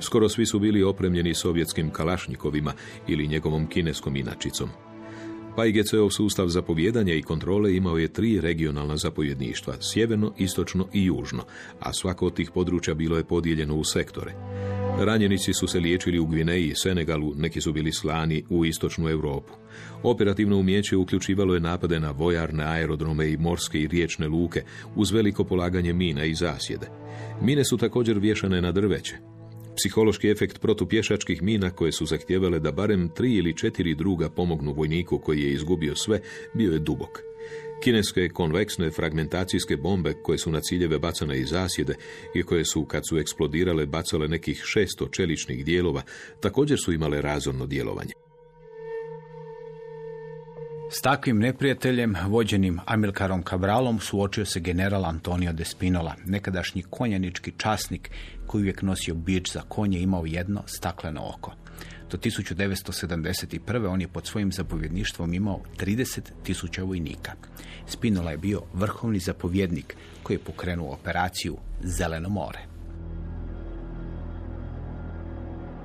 Skoro svi su bili opremljeni sovjetskim kalašnjikovima ili njegovom kineskom inačicom. PAIGC-ov sustav zapovjedanja i kontrole imao je tri regionalna zapovjedništva, sjeverno, istočno i južno, a svako od tih područja bilo je podijeljeno u sektore. Ranjenici su se liječili u Gvineji i Senegalu, neki su bili slani u istočnu Europu. Operativno umjeće uključivalo je napade na vojarne, aerodrome i morske i riječne luke, uz veliko polaganje mina i zasjede. Mine su također vješane na drveće. Psihološki efekt protupješačkih mina koje su zahtjevale da barem tri ili četiri druga pomognu vojniku koji je izgubio sve, bio je dubok. Kineske konveksne fragmentacijske bombe koje su na ciljeve bacane iz zasjede i koje su, kad su eksplodirale, bacale nekih šesto čeličnih dijelova, također su imale razorno djelovanje. S takvim neprijateljem, vođenim Amilkarom Cabralom, suočio se general Antonio de Spinola, nekadašnji konjanički časnik koji uvijek nosio bić za konje imao jedno stakleno oko. Do 1971. on je pod svojim zapovjedništvom imao 30 tisuća vojnika. Spinola je bio vrhovni zapovjednik koji je pokrenuo operaciju Zeleno more.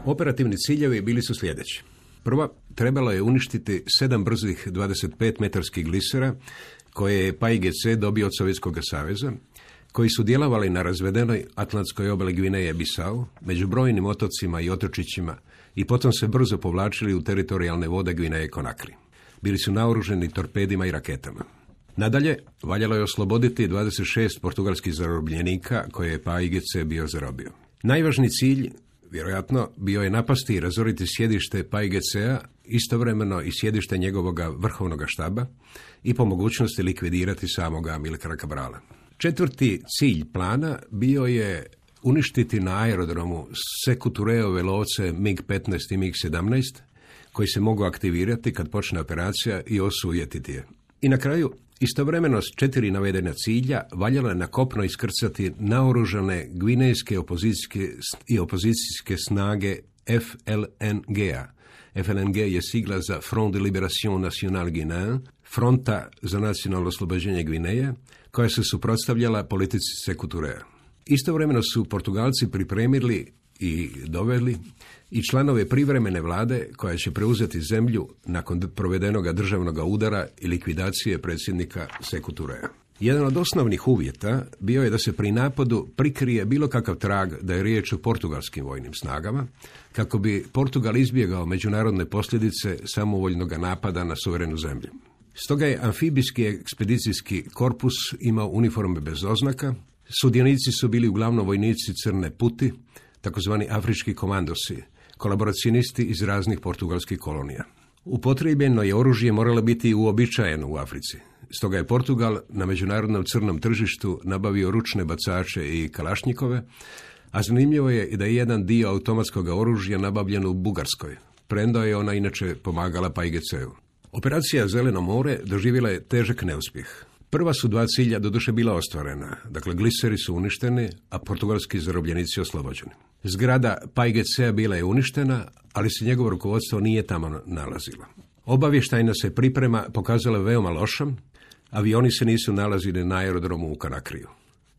Operativni ciljevi bili su sljedeći. Prva, trebalo je uništiti sedam brzih 25-metarskih glisera koje je PAIGC dobio od Sovjetskog saveza, koji su djelovali na razvedenoj Atlantskoj obali Gvineje Bisao, među brojnim otocima i otočićima i potom se brzo povlačili u teritorijalne vode Gvineje Konakri. Bili su naoruženi torpedima i raketama. Nadalje, valjalo je osloboditi 26 portugalskih zarobljenika koje je PAIGC bio zarobio. Najvažniji cilj Vjerojatno bio je napasti i razoriti sjedište PAIGC-a, istovremeno i sjedište njegovog vrhovnog štaba i po mogućnosti likvidirati samoga Milkara Cabrala. Četvrti cilj plana bio je uništiti na aerodromu sekutureove lovce MiG-15 i MiG-17, koji se mogu aktivirati kad počne operacija i osujetiti je. I na kraju, Istovremeno s četiri navedena cilja valjalo je na kopno iskrcati naoružane gvinejske opozicijske i opozicijske snage FLNG-a. FLNG je sigla za Front de Libération Nationale Guinéen, fronta za nacionalno oslobođenje Gvineje, koja se suprotstavljala politici Sekuturea. Istovremeno su Portugalci pripremili i doveli i članove privremene vlade koja će preuzeti zemlju nakon provedenog državnog udara i likvidacije predsjednika Sekuturea. Jedan od osnovnih uvjeta bio je da se pri napadu prikrije bilo kakav trag da je riječ o portugalskim vojnim snagama, kako bi Portugal izbjegao međunarodne posljedice samovoljnog napada na suverenu zemlju. Stoga je amfibijski ekspedicijski korpus imao uniforme bez oznaka, sudionici su bili uglavnom vojnici crne puti, takozvani afrički komandosi, kolaboracionisti iz raznih portugalskih kolonija. Upotrijebljeno je oružje moralo biti uobičajeno u Africi. Stoga je Portugal na međunarodnom crnom tržištu nabavio ručne bacače i kalašnjikove, a zanimljivo je i da je jedan dio automatskog oružja nabavljen u Bugarskoj, premda je ona inače pomagala PAIGC-u. Operacija Zeleno more doživjela je težak neuspjeh. Prva su dva cilja doduše bila ostvarena, dakle gliseri su uništeni, a portugalski zarobljenici oslobođeni. Zgrada PAIGC-a bila je uništena, ali se njegovo rukovodstvo nije tamo nalazilo. Obavještajna se priprema pokazala veoma lošom, avioni se nisu nalazili na aerodromu u Kanakriju.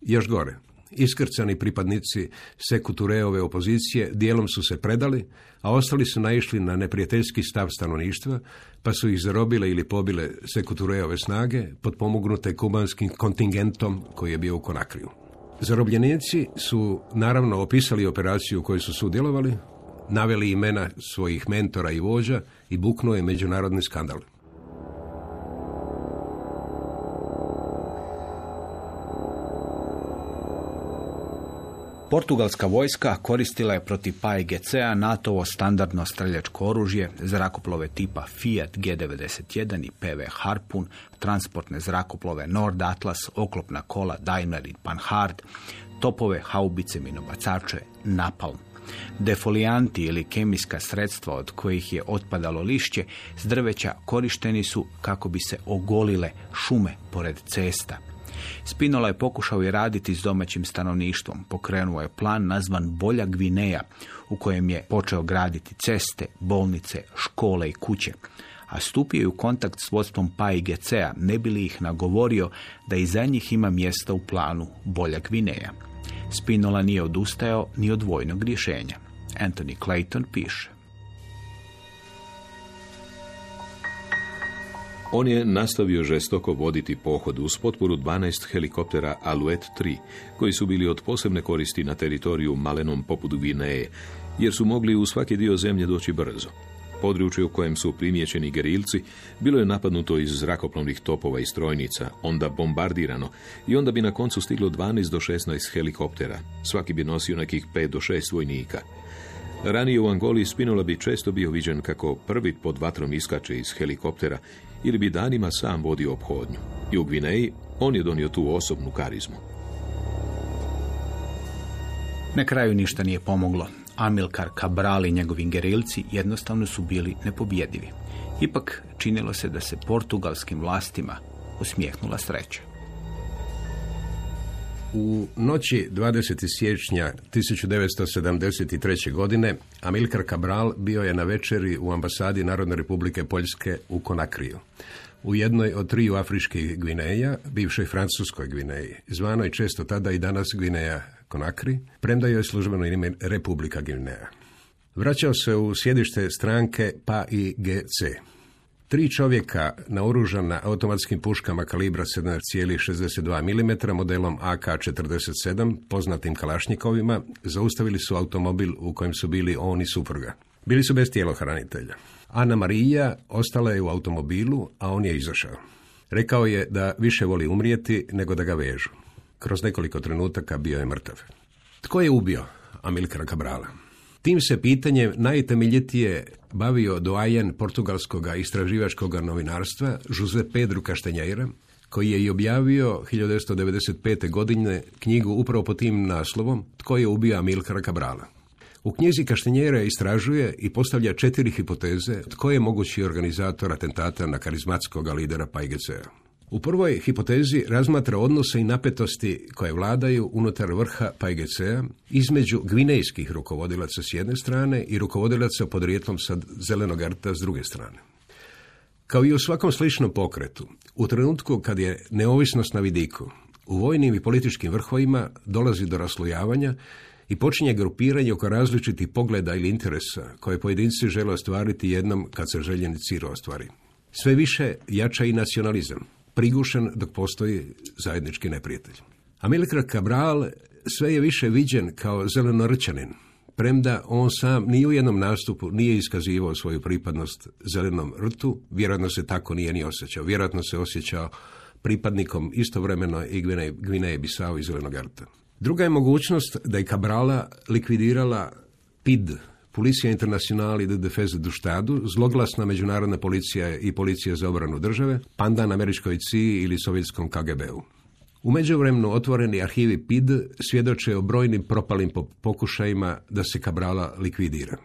Još gore, iskrcani pripadnici Sekutureove opozicije dijelom su se predali, a ostali su naišli na neprijateljski stav stanovništva, pa su ih zarobile ili pobile Sekutureove snage, potpomognute kubanskim kontingentom koji je bio u Konakriju. Zarobljenici su naravno opisali operaciju u kojoj su sudjelovali, naveli imena svojih mentora i vođa i buknuo je međunarodni skandal. Portugalska vojska koristila je protiv PAIGC-a NATO-ovo standardno streljačko oružje, zrakoplove tipa Fiat G91 i PV Harpun, transportne zrakoplove Nord Atlas, oklopna kola Daimler i Panhard, topove, haubice, minobacače, napalm. Defolijanti ili kemijska sredstva od kojih je otpadalo lišće s drveća korišteni su kako bi se ogolile šume pored cesta. Spinola je pokušao i raditi s domaćim stanovništvom. Pokrenuo je plan nazvan Bolja Gvineja, u kojem je počeo graditi ceste, bolnice, škole i kuće. A stupio je u kontakt s vodstvom PAIGC-a, ne bi li ih nagovorio da i za njih ima mjesta u planu Bolja Gvineja. Spinola nije odustajao ni od vojnog rješenja. Anthony Clayton piše. On je nastavio žestoko voditi pohod uz potporu 12 helikoptera Alouette 3, koji su bili od posebne koristi na teritoriju malenom poput Gvineje, jer su mogli u svaki dio zemlje doći brzo. Područje u kojem su primjećeni gerilci bilo je napadnuto iz zrakoplovnih topova i strojnica, onda bombardirano i onda bi na koncu stiglo 12 do 16 helikoptera. Svaki bi nosio nekih 5 do 6 vojnika. Ranije u Angoli Spinola bi često bio viđen kako prvi pod vatrom iskače iz helikoptera ili bi danima sam vodio obhodnju. I u Gvineji on je donio tu osobnu karizmu. Na kraju ništa nije pomoglo. Amilcar Cabral i njegovi gerilci jednostavno su bili nepobjedivi. Ipak činilo se da se portugalskim vlastima usmijehnula sreća. U noći 20. siječnja 1973. godine Amilcar Cabral bio je na večeri u ambasadi Narodne republike Poljske u Konakriju. U jednoj od triju afričkih Gvineja, bivšoj Francuskoj Gvineji, zvanoj često tada i danas Gvineja Konakri, premda je službeno ime Republika Gvineja. Vraćao se u sjedište stranke PAIGC, Tri čovjeka naoružana automatskim puškama kalibra 7,62 mm modelom AK-47, poznatim kalašnjikovima, zaustavili su automobil u kojem su bili on i supruga. Bili su bez tijelohranitelja. Ana Marija ostala je u automobilu, a on je izašao. Rekao je da više voli umrijeti nego da ga vežu. Kroz nekoliko trenutaka bio je mrtav. Tko je ubio Amilkara Cabrala? Tim se pitanjem najtemeljitije bavio doajen portugalskog istraživačkog novinarstva Jose Pedro Castanheira, koji je i objavio 1995. godine knjigu upravo po tim naslovom Tko je ubio Amilkara Cabrala. U knjizi Kaštenjera istražuje i postavlja četiri hipoteze tko je mogući organizator atentata na karizmatskog lidera PAIGC-a. U prvoj hipotezi razmatra odnose i napetosti koje vladaju unutar vrha PAIGC-a između gvinejskih rukovodilaca s jedne strane i rukovodilaca podrijetlom sa zelenog arta s druge strane. Kao i u svakom sličnom pokretu, u trenutku kad je neovisnost na vidiku, u vojnim i političkim vrhovima dolazi do raslojavanja i počinje grupiranje oko različitih pogleda ili interesa koje pojedinci žele ostvariti jednom kad se željeni cilj ostvari. Sve više jača i nacionalizam, prigušen dok postoji zajednički neprijatelj. Amilcar Cabral sve je više viđen kao zelenorčanin, premda on sam ni u jednom nastupu nije iskazivao svoju pripadnost zelenom rtu, vjerojatno se tako nije ni osjećao. Vjerojatno se osjećao pripadnikom istovremeno i Gvineje, Gvineje Bisao i zelenog rta. Druga je mogućnost da je Cabrala likvidirala PID, Policija Internacionali de Defense du Stadu, zloglasna međunarodna policija i policija za obranu države, pandan američkoj CIA ili sovjetskom KGB-u. U međuvremenu otvoreni arhivi PID svjedoče o brojnim propalim pokušajima da se Cabrala likvidira.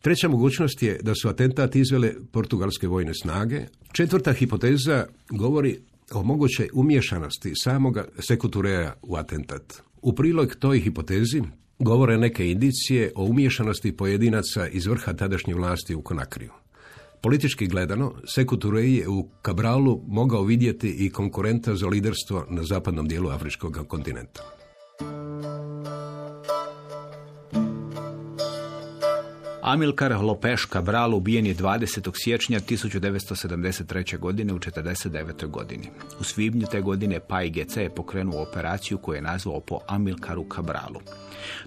Treća mogućnost je da su atentat izvele portugalske vojne snage. Četvrta hipoteza govori o mogućoj umješanosti samoga sekutureja u atentat. U prilog toj hipotezi govore neke indicije o umješanosti pojedinaca iz vrha tadašnje vlasti u Konakriju. Politički gledano, Seku je u Kabralu mogao vidjeti i konkurenta za liderstvo na zapadnom dijelu afričkog kontinenta. Amilcar Lopeš Cabral ubijen je 20. siječnja 1973. godine u 49. godini. U svibnju te godine PAIGC je pokrenuo operaciju koju je nazvao po Amilcaru Cabralu.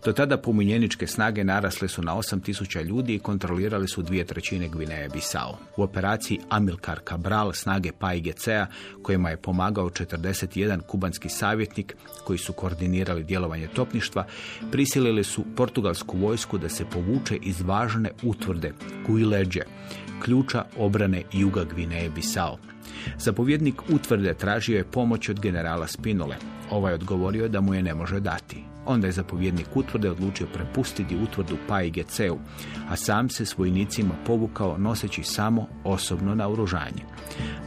Do tada pomunjeničke snage narasle su na 8000 ljudi i kontrolirali su dvije trećine Gvineje Bisao. U operaciji Amilcar Cabral snage PAIGC-a kojima je pomagao 41 kubanski savjetnik koji su koordinirali djelovanje topništva, prisilili su portugalsku vojsku da se povuče iz važne utvrde Kuileđe, ključa obrane juga Gvineje Bisao. Zapovjednik utvrde tražio je pomoć od generala Spinole. Ovaj odgovorio da mu je ne može dati. Onda je zapovjednik utvrde odlučio prepustiti utvrdu PAIGC-u, a sam se s vojnicima povukao noseći samo osobno naoružanje.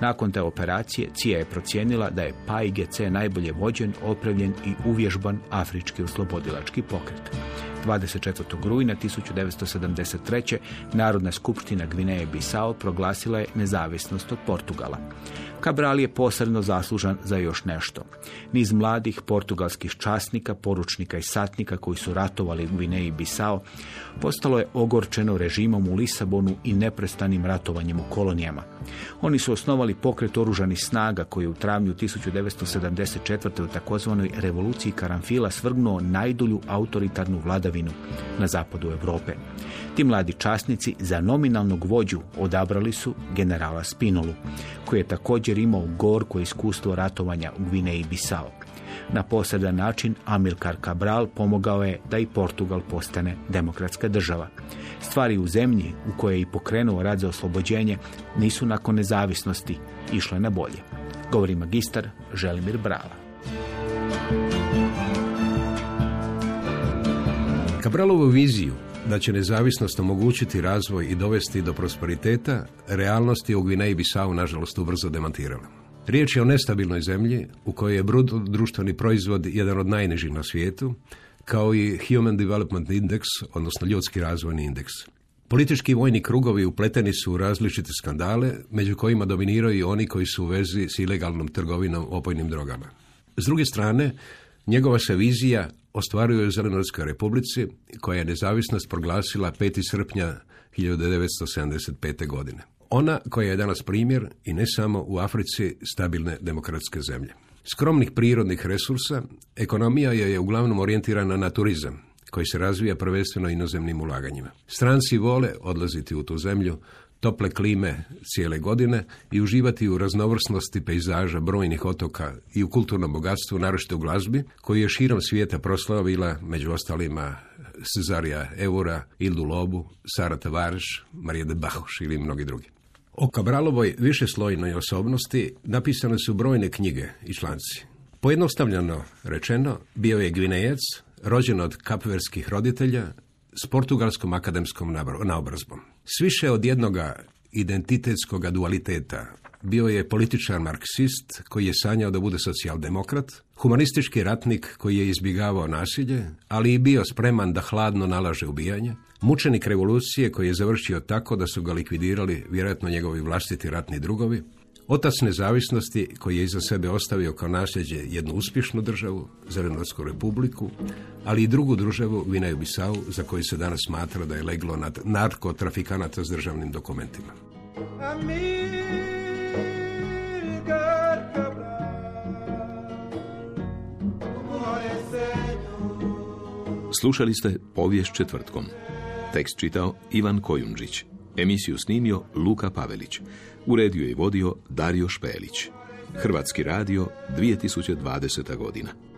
Nakon te operacije CIA je procijenila da je PAIGC najbolje vođen, opremljen i uvježban afrički oslobodilački pokret. 24. rujna 1973. Narodna skupština Gvineje Bisao proglasila je nezavisnost od Portugala. Cabral je posebno zaslužan za još nešto. Niz mladih portugalskih časnika, poručnika i satnika koji su ratovali u Gvineji Bisao postalo je ogorčeno režimom u Lisabonu i neprestanim ratovanjem u kolonijama. Oni su osnovali pokret oružanih snaga koji je u travnju 1974. u takozvanoj revoluciji Karanfila svrgnuo najdulju autoritarnu vladavinu na zapadu Europe. Ti mladi časnici za nominalnog vođu odabrali su generala Spinolu, koji je također imao gorko iskustvo ratovanja u Gvineji Bisao. Na posredan način Amilcar Cabral pomogao je da i Portugal postane demokratska država. Stvari u zemlji u kojoj je i pokrenuo rad za oslobođenje nisu nakon nezavisnosti išle na bolje. Govori magistar Želimir Brala. Cabralovu viziju da će nezavisnost omogućiti razvoj i dovesti do prosperiteta, realnost je u Gvineji Bisau nažalost ubrzo demantirala. Riječ je o nestabilnoj zemlji u kojoj je bruto društveni proizvod jedan od najnižih na svijetu, kao i Human Development Index, odnosno ljudski razvojni indeks. Politički vojni krugovi upleteni su u različite skandale, među kojima dominiraju i oni koji su u vezi s ilegalnom trgovinom opojnim drogama. S druge strane, njegova se vizija ostvaruje u Zelenorskoj republici, koja je nezavisnost proglasila 5. srpnja 1975. godine. Ona koja je danas primjer i ne samo u Africi stabilne demokratske zemlje. Skromnih prirodnih resursa, ekonomija je uglavnom orijentirana na turizam, koji se razvija prvenstveno inozemnim ulaganjima. Stranci vole odlaziti u tu zemlju, tople klime cijele godine i uživati u raznovrsnosti pejzaža brojnih otoka i u kulturnom bogatstvu, naročito u glazbi, koji je širom svijeta proslavila, među ostalima Cezarija Eura, Ildu Lobu, Sara Tavares, Marije de Bahuš ili mnogi drugi. O Kabralovoj višeslojnoj osobnosti napisane su brojne knjige i članci. Pojednostavljeno rečeno, bio je gvinejac, rođen od kapverskih roditelja, s portugalskom akademskom naobrazbom. Sviše od jednoga identitetskog dualiteta bio je političar marksist koji je sanjao da bude socijaldemokrat, humanistički ratnik koji je izbjegavao nasilje, ali i bio spreman da hladno nalaže ubijanje, mučenik revolucije koji je završio tako da su ga likvidirali vjerojatno njegovi vlastiti ratni drugovi, Otac nezavisnosti koji je iza sebe ostavio kao nasljeđe jednu uspješnu državu, Zelenorsku republiku, ali i drugu državu, Vinaju Bisau, za koju se danas smatra da je leglo nad narkotrafikanata s državnim dokumentima. Slušali ste povijest četvrtkom. Tekst čitao Ivan Kojundžić. Emisiju snimio Luka Pavelić. Uredio i vodio Dario Špelić. Hrvatski radio 2020. godina.